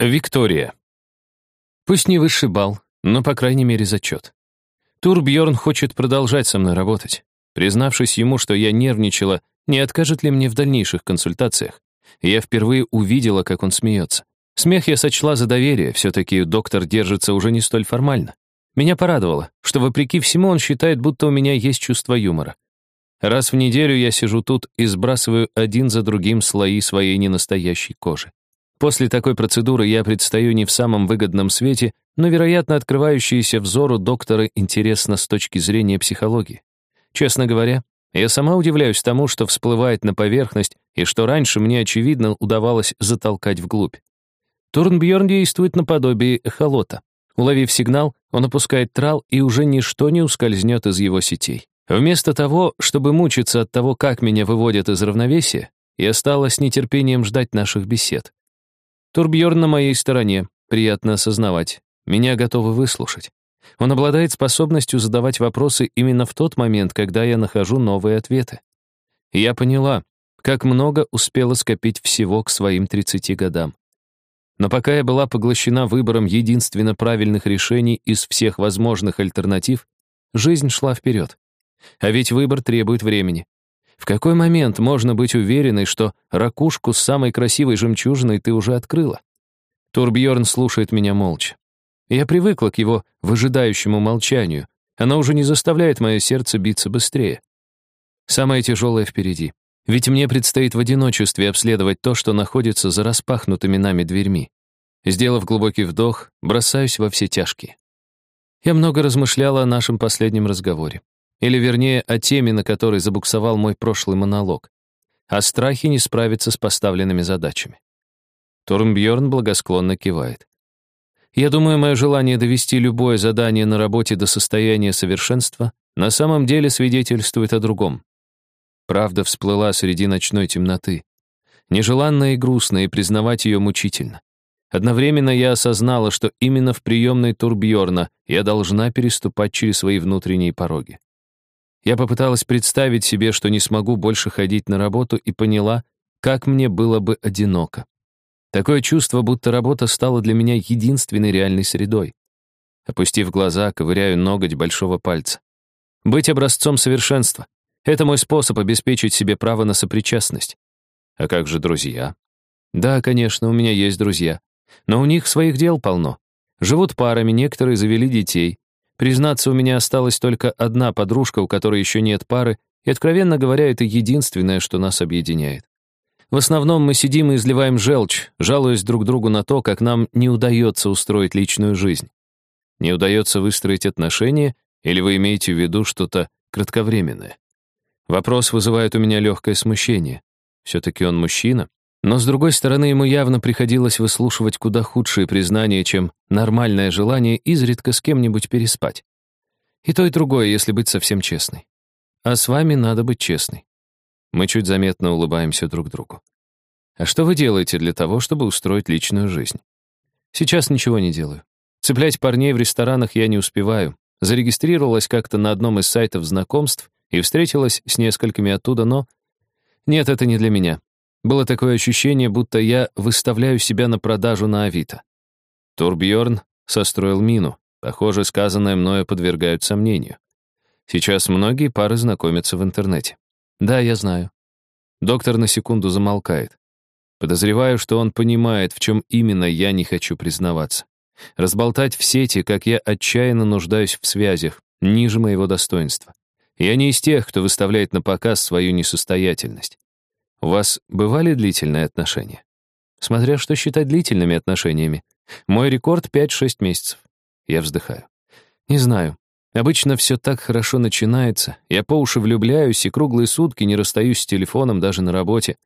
Виктория. Пусть не высший балл, но, по крайней мере, зачет. Турбьорн хочет продолжать со мной работать. Признавшись ему, что я нервничала, не откажет ли мне в дальнейших консультациях. Я впервые увидела, как он смеется. Смех я сочла за доверие, все-таки доктор держится уже не столь формально. Меня порадовало, что, вопреки всему, он считает, будто у меня есть чувство юмора. Раз в неделю я сижу тут и сбрасываю один за другим слои своей ненастоящей кожи. После такой процедуры я предстаю не в самом выгодном свете, но, вероятно, открывающийся взору доктора интересно с точки зрения психологии. Честно говоря, я сама удивляюсь тому, что всплывает на поверхность и что раньше мне, очевидно, удавалось затолкать вглубь. Турнбьерн действует наподобие эхолота. Уловив сигнал, он опускает трал, и уже ничто не ускользнет из его сетей. Вместо того, чтобы мучиться от того, как меня выводят из равновесия, я стала с нетерпением ждать наших бесед. Турбьерн на моей стороне, приятно осознавать. Меня готовы выслушать. Он обладает способностью задавать вопросы именно в тот момент, когда я нахожу новые ответы. я поняла, как много успела скопить всего к своим 30 годам. Но пока я была поглощена выбором единственно правильных решений из всех возможных альтернатив, жизнь шла вперед. А ведь выбор требует времени. В какой момент можно быть уверенной, что ракушку с самой красивой жемчужиной ты уже открыла? Турбьорн слушает меня молча. Я привыкла к его выжидающему молчанию. Оно уже не заставляет мое сердце биться быстрее. Самое тяжелое впереди. Ведь мне предстоит в одиночестве обследовать то, что находится за распахнутыми нами дверьми. Сделав глубокий вдох, бросаюсь во все тяжкие. Я много размышляла о нашем последнем разговоре. Или, вернее, о теме, на которой забуксовал мой прошлый монолог. О страхе не справиться с поставленными задачами. Турмбьорн благосклонно кивает. Я думаю, мое желание довести любое задание на работе до состояния совершенства на самом деле свидетельствует о другом. Правда всплыла среди ночной темноты. Нежеланная и грустная, и признавать ее мучительно. Одновременно я осознала, что именно в приемной Турбьорна я должна переступать через свои внутренние пороги. Я попыталась представить себе, что не смогу больше ходить на работу и поняла, как мне было бы одиноко. Такое чувство, будто работа стала для меня единственной реальной средой. Опустив глаза, ковыряю ноготь большого пальца. Быть образцом совершенства — это мой способ обеспечить себе право на сопричастность. А как же друзья? Да, конечно, у меня есть друзья. Но у них своих дел полно. Живут парами, некоторые завели детей. Признаться, у меня осталась только одна подружка, у которой еще нет пары, и, откровенно говоря, это единственное, что нас объединяет. В основном мы сидим и изливаем желчь, жалуясь друг другу на то, как нам не удается устроить личную жизнь. Не удается выстроить отношения, или вы имеете в виду что-то кратковременное? Вопрос вызывает у меня легкое смущение. Все-таки он мужчина, но, с другой стороны, ему явно приходилось выслушивать куда худшие признания, чем нормальное желание изредка с кем-нибудь переспать. И то, и другое, если быть совсем честной. А с вами надо быть честной. Мы чуть заметно улыбаемся друг другу. А что вы делаете для того, чтобы устроить личную жизнь? Сейчас ничего не делаю. Цеплять парней в ресторанах я не успеваю. Зарегистрировалась как-то на одном из сайтов знакомств и встретилась с несколькими оттуда, но... Нет, это не для меня. Было такое ощущение, будто я выставляю себя на продажу на Авито. Турбьорн состроил мину. Похоже, сказанное мною подвергают сомнению. Сейчас многие пары знакомятся в интернете. Да, я знаю. Доктор на секунду замолкает. Подозреваю, что он понимает, в чем именно я не хочу признаваться. Разболтать в сети, как я отчаянно нуждаюсь в связях, ниже моего достоинства. Я не из тех, кто выставляет на показ свою несостоятельность. У вас бывали длительные отношения? Смотря что считать длительными отношениями. Мой рекорд 5-6 месяцев. Я вздыхаю. Не знаю. Обычно все так хорошо начинается. Я по уши влюбляюсь и круглые сутки не расстаюсь с телефоном даже на работе.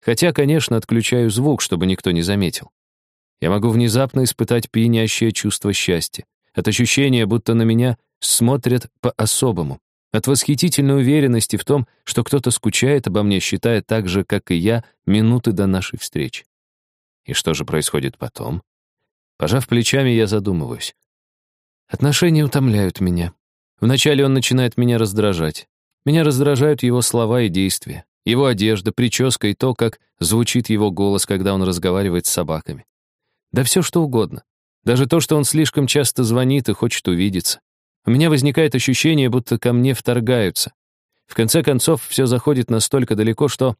Хотя, конечно, отключаю звук, чтобы никто не заметил. Я могу внезапно испытать пьянящее чувство счастья. От ощущения, будто на меня смотрят по-особому. От восхитительной уверенности в том, что кто-то скучает обо мне, считая так же, как и я, минуты до нашей встречи. И что же происходит потом? Пожав плечами, я задумываюсь. Отношения утомляют меня. Вначале он начинает меня раздражать. Меня раздражают его слова и действия, его одежда, прическа и то, как звучит его голос, когда он разговаривает с собаками. Да все что угодно. Даже то, что он слишком часто звонит и хочет увидеться. У меня возникает ощущение, будто ко мне вторгаются. В конце концов, все заходит настолько далеко, что...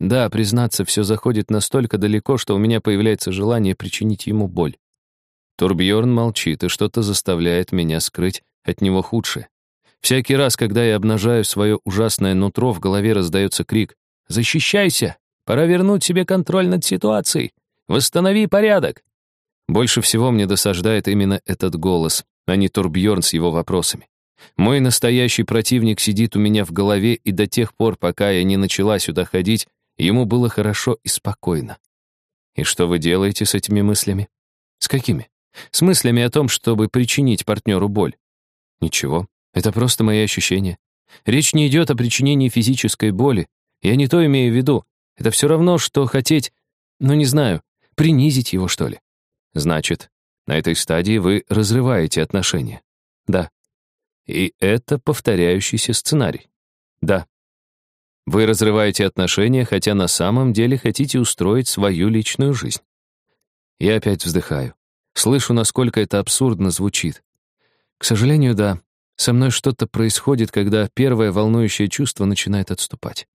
Да, признаться, все заходит настолько далеко, что у меня появляется желание причинить ему боль. Турбьорн молчит, и что-то заставляет меня скрыть от него худшее. Всякий раз, когда я обнажаю свое ужасное нутро, в голове раздается крик «Защищайся! Пора вернуть себе контроль над ситуацией! Восстанови порядок!» Больше всего мне досаждает именно этот голос, а не Турбьорн с его вопросами. Мой настоящий противник сидит у меня в голове, и до тех пор, пока я не начала сюда ходить, ему было хорошо и спокойно. И что вы делаете с этими мыслями? С какими? С мыслями о том, чтобы причинить партнеру боль. Ничего, это просто мои ощущения. Речь не идет о причинении физической боли. Я не то имею в виду. Это все равно, что хотеть, ну не знаю, принизить его, что ли. Значит, на этой стадии вы разрываете отношения. Да. И это повторяющийся сценарий. Да. Вы разрываете отношения, хотя на самом деле хотите устроить свою личную жизнь. Я опять вздыхаю. Слышу, насколько это абсурдно звучит. К сожалению, да. Со мной что-то происходит, когда первое волнующее чувство начинает отступать.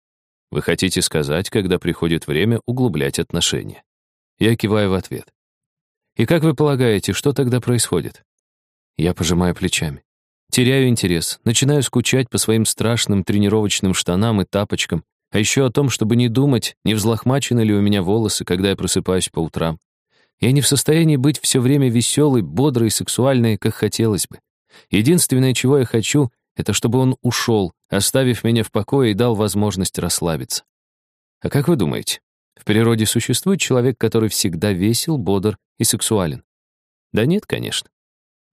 Вы хотите сказать, когда приходит время углублять отношения. Я киваю в ответ. И как вы полагаете, что тогда происходит? Я пожимаю плечами. Теряю интерес, начинаю скучать по своим страшным тренировочным штанам и тапочкам, а еще о том, чтобы не думать, не взлохмачены ли у меня волосы, когда я просыпаюсь по утрам. Я не в состоянии быть все время веселой, бодрой и сексуальной, как хотелось бы. Единственное, чего я хочу, это чтобы он ушел, оставив меня в покое и дал возможность расслабиться. А как вы думаете, в природе существует человек, который всегда весел, бодр и сексуален? Да нет, конечно.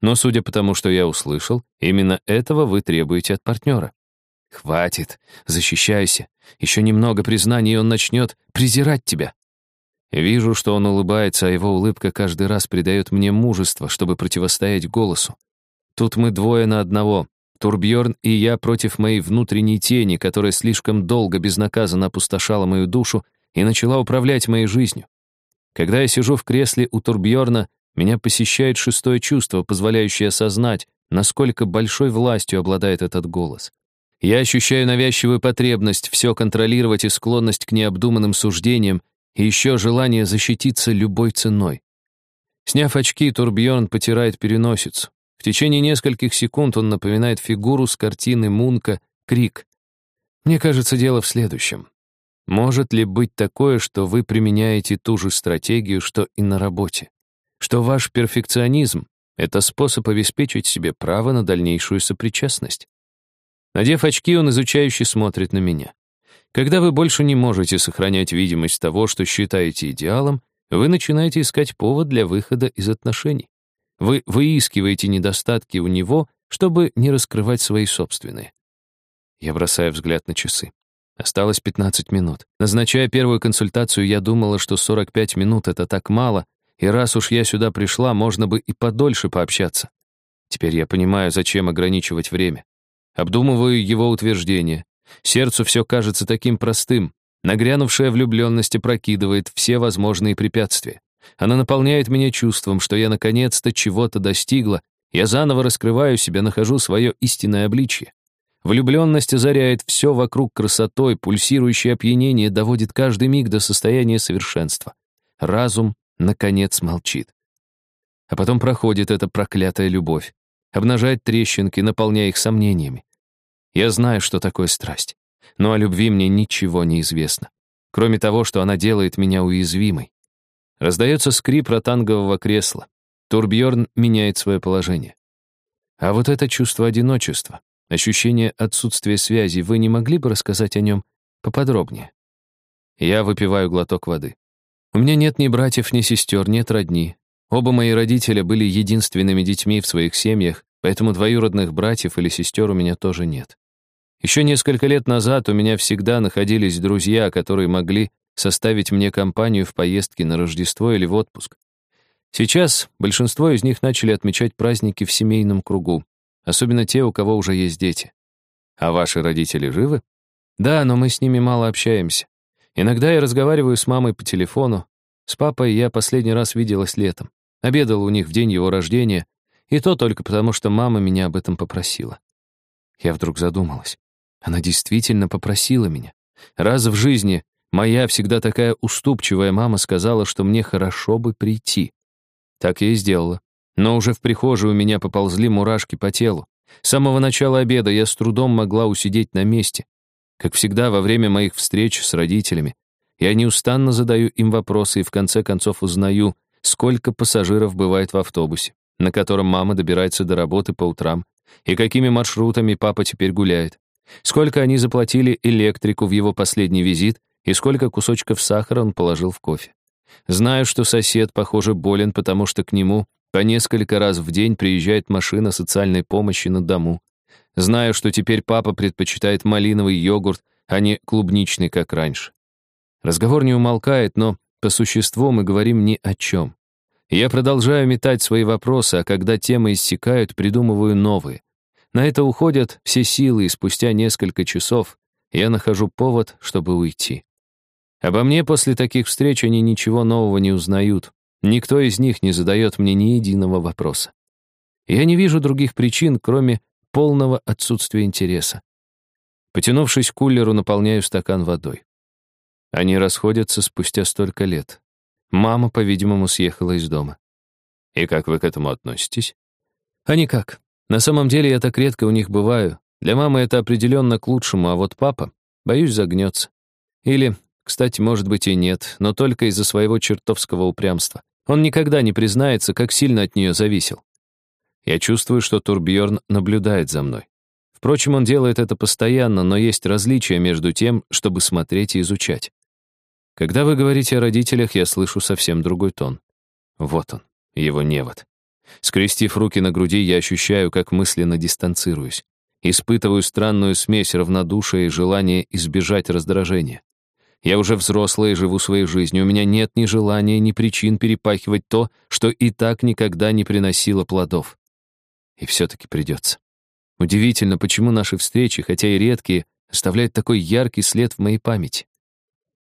Но судя по тому, что я услышал, именно этого вы требуете от партнера. Хватит, защищайся. Еще немного признаний, и он начнет презирать тебя. Вижу, что он улыбается, а его улыбка каждый раз придает мне мужество, чтобы противостоять голосу. Тут мы двое на одного. Турбьорн и я против моей внутренней тени, которая слишком долго безнаказанно опустошала мою душу и начала управлять моей жизнью. Когда я сижу в кресле у Турбьорна, меня посещает шестое чувство, позволяющее осознать, насколько большой властью обладает этот голос. Я ощущаю навязчивую потребность все контролировать и склонность к необдуманным суждениям, и еще желание защититься любой ценой. Сняв очки, Турбьерн потирает переносицу. В течение нескольких секунд он напоминает фигуру с картины Мунка «Крик». Мне кажется, дело в следующем. Может ли быть такое, что вы применяете ту же стратегию, что и на работе? Что ваш перфекционизм — это способ обеспечить себе право на дальнейшую сопричастность? Надев очки, он изучающе смотрит на меня. Когда вы больше не можете сохранять видимость того, что считаете идеалом, вы начинаете искать повод для выхода из отношений. Вы выискиваете недостатки у него, чтобы не раскрывать свои собственные. Я бросаю взгляд на часы. Осталось 15 минут. Назначая первую консультацию, я думала, что 45 минут — это так мало, и раз уж я сюда пришла, можно бы и подольше пообщаться. Теперь я понимаю, зачем ограничивать время. Обдумываю его утверждение, Сердцу все кажется таким простым. Нагрянувшая влюбленность опрокидывает все возможные препятствия. Она наполняет меня чувством, что я наконец-то чего-то достигла, я заново раскрываю себя, нахожу свое истинное обличье. Влюбленность озаряет все вокруг красотой, пульсирующее опьянение доводит каждый миг до состояния совершенства. Разум, наконец, молчит. А потом проходит эта проклятая любовь, обнажает трещинки, наполняя их сомнениями. Я знаю, что такое страсть. Но о любви мне ничего не известно. Кроме того, что она делает меня уязвимой. Раздается скрип ротангового кресла. Турбьорн меняет свое положение. А вот это чувство одиночества, ощущение отсутствия связи, вы не могли бы рассказать о нем поподробнее? Я выпиваю глоток воды. У меня нет ни братьев, ни сестер, нет родни. Оба мои родителя были единственными детьми в своих семьях, поэтому двоюродных братьев или сестер у меня тоже нет. Еще несколько лет назад у меня всегда находились друзья, которые могли составить мне компанию в поездке на Рождество или в отпуск. Сейчас большинство из них начали отмечать праздники в семейном кругу, особенно те, у кого уже есть дети. А ваши родители живы? Да, но мы с ними мало общаемся. Иногда я разговариваю с мамой по телефону. С папой я последний раз виделась летом. Обедала у них в день его рождения, и то только потому, что мама меня об этом попросила. Я вдруг задумалась. Она действительно попросила меня. Раз в жизни моя всегда такая уступчивая мама сказала, что мне хорошо бы прийти. Так я и сделала. Но уже в прихожей у меня поползли мурашки по телу. С самого начала обеда я с трудом могла усидеть на месте. Как всегда, во время моих встреч с родителями, я неустанно задаю им вопросы и в конце концов узнаю, сколько пассажиров бывает в автобусе, на котором мама добирается до работы по утрам, и какими маршрутами папа теперь гуляет, сколько они заплатили электрику в его последний визит и сколько кусочков сахара он положил в кофе. Знаю, что сосед, похоже, болен, потому что к нему по несколько раз в день приезжает машина социальной помощи на дому. Знаю, что теперь папа предпочитает малиновый йогурт, а не клубничный, как раньше. Разговор не умолкает, но по существу мы говорим ни о чем. Я продолжаю метать свои вопросы, а когда темы иссякают, придумываю новые. На это уходят все силы, и спустя несколько часов я нахожу повод, чтобы уйти. Обо мне после таких встреч они ничего нового не узнают. Никто из них не задает мне ни единого вопроса. Я не вижу других причин, кроме полного отсутствия интереса. Потянувшись к кулеру, наполняю стакан водой. Они расходятся спустя столько лет. Мама, по-видимому, съехала из дома. И как вы к этому относитесь? А никак. На самом деле я так редко у них бываю. Для мамы это определенно к лучшему, а вот папа, боюсь, загнется. Или, кстати, может быть и нет, но только из-за своего чертовского упрямства. Он никогда не признается, как сильно от нее зависел. Я чувствую, что Турбьорн наблюдает за мной. Впрочем, он делает это постоянно, но есть различия между тем, чтобы смотреть и изучать. Когда вы говорите о родителях, я слышу совсем другой тон. Вот он, его невод. Скрестив руки на груди, я ощущаю, как мысленно дистанцируюсь. Испытываю странную смесь равнодушия и желания избежать раздражения. Я уже взрослая и живу своей жизнью. У меня нет ни желания, ни причин перепахивать то, что и так никогда не приносило плодов. И все-таки придется. Удивительно, почему наши встречи, хотя и редкие, оставляют такой яркий след в моей памяти.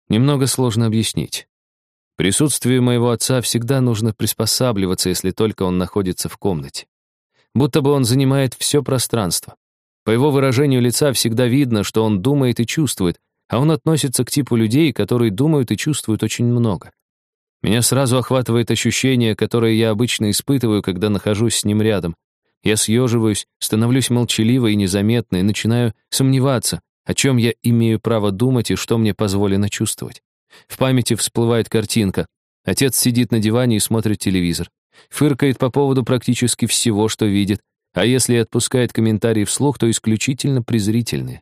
Немного сложно объяснить. Присутствию моего отца всегда нужно приспосабливаться, если только он находится в комнате. Будто бы он занимает все пространство. По его выражению лица всегда видно, что он думает и чувствует, а он относится к типу людей, которые думают и чувствуют очень много. Меня сразу охватывает ощущение, которое я обычно испытываю, когда нахожусь с ним рядом. Я съеживаюсь, становлюсь молчаливой и незаметной, начинаю сомневаться, о чем я имею право думать и что мне позволено чувствовать. В памяти всплывает картинка. Отец сидит на диване и смотрит телевизор. Фыркает по поводу практически всего, что видит, а если и отпускает комментарии вслух, то исключительно презрительные.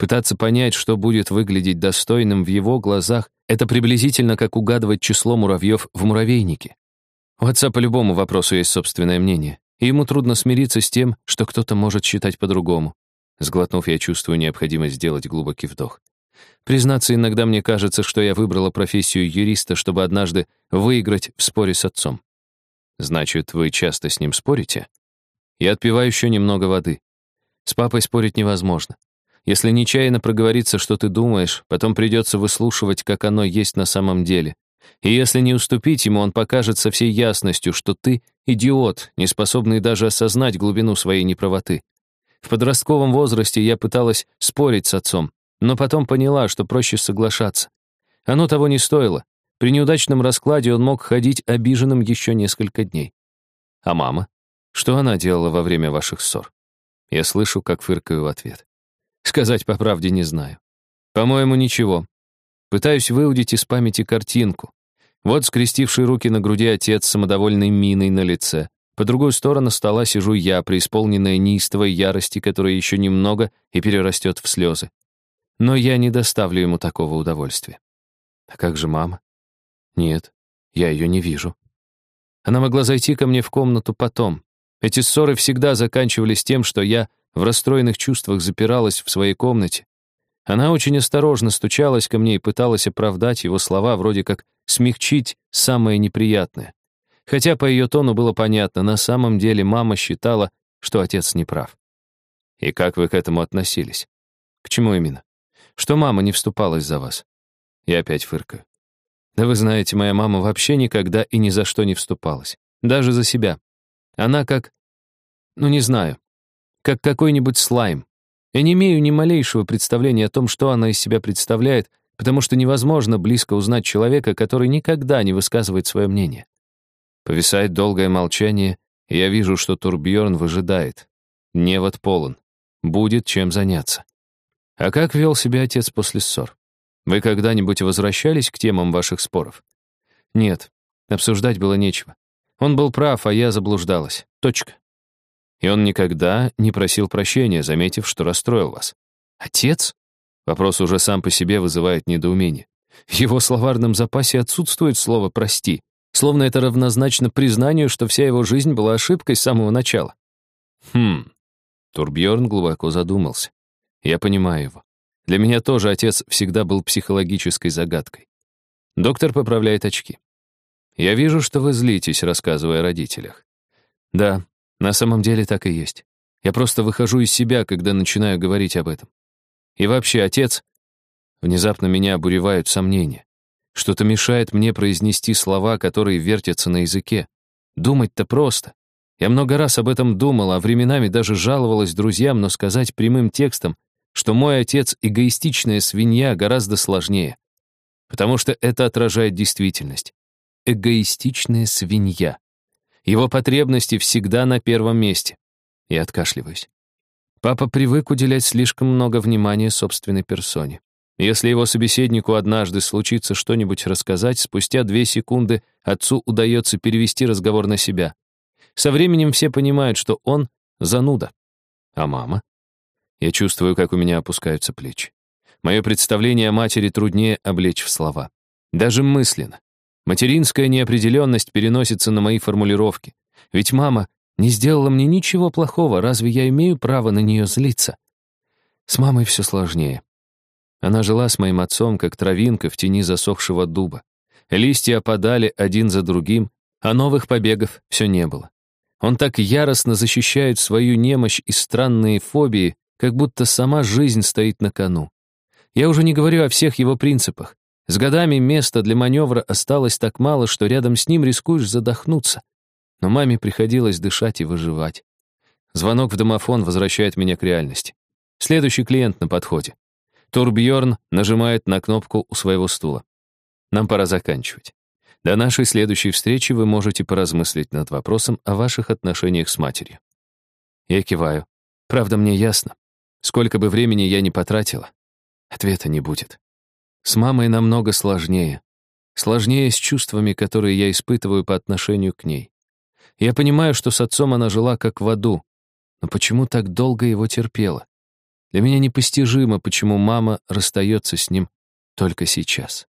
Пытаться понять, что будет выглядеть достойным в его глазах, это приблизительно как угадывать число муравьев в муравейнике. У отца по любому вопросу есть собственное мнение, и ему трудно смириться с тем, что кто-то может считать по-другому. Сглотнув, я чувствую необходимость сделать глубокий вдох. Признаться, иногда мне кажется, что я выбрала профессию юриста, чтобы однажды выиграть в споре с отцом. Значит, вы часто с ним спорите? Я отпиваю еще немного воды. С папой спорить невозможно. Если нечаянно проговориться, что ты думаешь, потом придется выслушивать, как оно есть на самом деле. И если не уступить ему, он покажет со всей ясностью, что ты — идиот, не способный даже осознать глубину своей неправоты. В подростковом возрасте я пыталась спорить с отцом, но потом поняла, что проще соглашаться. Оно того не стоило. При неудачном раскладе он мог ходить обиженным еще несколько дней. А мама? Что она делала во время ваших ссор? Я слышу, как фыркаю в ответ. Сказать по правде не знаю. По-моему, ничего. Пытаюсь выудить из памяти картинку. Вот скрестивший руки на груди отец с самодовольной миной на лице. По другую сторону стола сижу я, преисполненная неистовой ярости, которая еще немного и перерастет в слезы. Но я не доставлю ему такого удовольствия. А как же мама? Нет, я ее не вижу. Она могла зайти ко мне в комнату потом. Эти ссоры всегда заканчивались тем, что я в расстроенных чувствах запиралась в своей комнате. Она очень осторожно стучалась ко мне и пыталась оправдать его слова, вроде как смягчить самое неприятное. Хотя по ее тону было понятно, на самом деле мама считала, что отец не прав. И как вы к этому относились? К чему именно? Что мама не вступалась за вас? Я опять фыркаю. Да вы знаете, моя мама вообще никогда и ни за что не вступалась. Даже за себя. Она как... Ну, не знаю. Как какой-нибудь слайм. Я не имею ни малейшего представления о том, что она из себя представляет, потому что невозможно близко узнать человека, который никогда не высказывает свое мнение. Повисает долгое молчание, и я вижу, что Турбьерн выжидает. Невод полон. Будет чем заняться. А как вел себя отец после ссор? Вы когда-нибудь возвращались к темам ваших споров? Нет, обсуждать было нечего. Он был прав, а я заблуждалась. Точка. И он никогда не просил прощения, заметив, что расстроил вас. Отец? Вопрос уже сам по себе вызывает недоумение. В его словарном запасе отсутствует слово «прости», словно это равнозначно признанию, что вся его жизнь была ошибкой с самого начала. Хм. Турбьорн глубоко задумался. Я понимаю его. Для меня тоже отец всегда был психологической загадкой. Доктор поправляет очки. Я вижу, что вы злитесь, рассказывая о родителях. Да, на самом деле так и есть. Я просто выхожу из себя, когда начинаю говорить об этом. И вообще, отец... Внезапно меня обуревают сомнения. Что-то мешает мне произнести слова, которые вертятся на языке. Думать-то просто. Я много раз об этом думала, а временами даже жаловалась друзьям, но сказать прямым текстом, что мой отец — эгоистичная свинья, гораздо сложнее. Потому что это отражает действительность. Эгоистичная свинья. Его потребности всегда на первом месте. Я откашливаюсь. Папа привык уделять слишком много внимания собственной персоне. Если его собеседнику однажды случится что-нибудь рассказать, спустя две секунды отцу удается перевести разговор на себя. Со временем все понимают, что он — зануда. А мама? Я чувствую, как у меня опускаются плечи. Мое представление о матери труднее облечь в слова. Даже мысленно. Материнская неопределенность переносится на мои формулировки. Ведь мама не сделала мне ничего плохого, разве я имею право на нее злиться? С мамой все сложнее. Она жила с моим отцом, как травинка в тени засохшего дуба. Листья опадали один за другим, а новых побегов все не было. Он так яростно защищает свою немощь и странные фобии, как будто сама жизнь стоит на кону. Я уже не говорю о всех его принципах. С годами места для маневра осталось так мало, что рядом с ним рискуешь задохнуться но маме приходилось дышать и выживать. Звонок в домофон возвращает меня к реальности. Следующий клиент на подходе. Турбьорн нажимает на кнопку у своего стула. Нам пора заканчивать. До нашей следующей встречи вы можете поразмыслить над вопросом о ваших отношениях с матерью. Я киваю. Правда, мне ясно. Сколько бы времени я ни потратила, ответа не будет. С мамой намного сложнее. Сложнее с чувствами, которые я испытываю по отношению к ней. Я понимаю, что с отцом она жила как в аду, но почему так долго его терпела? Для меня непостижимо, почему мама расстается с ним только сейчас.